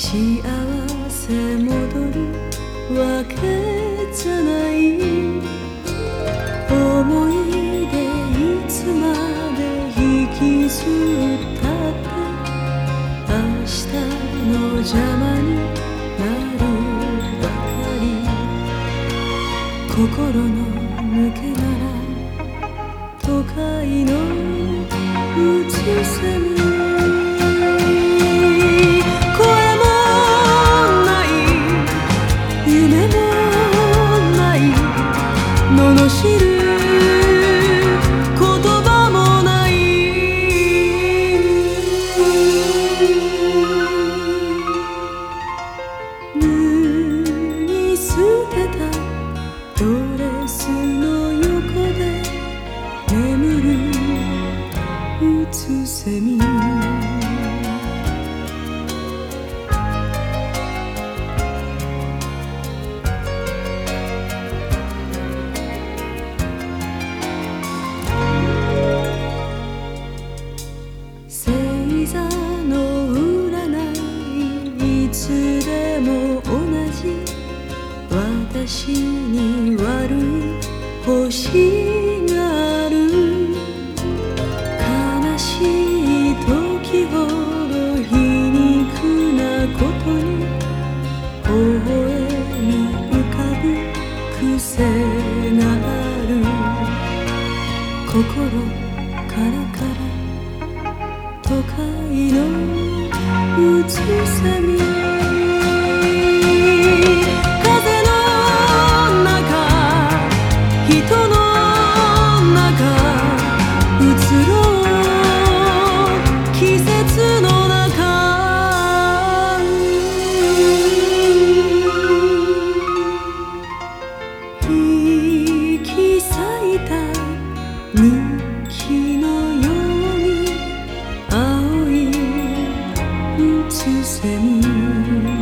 幸せ戻るわけじゃない思い出いつまで引きずったって明日の邪魔になるばかり。心の抜け殻都会の映せぬいつでも同じ私に悪い星がある。悲しい時ほど皮肉なことに。微笑み浮かぶ癖がある。心からから都会のうつせみ kimsenin.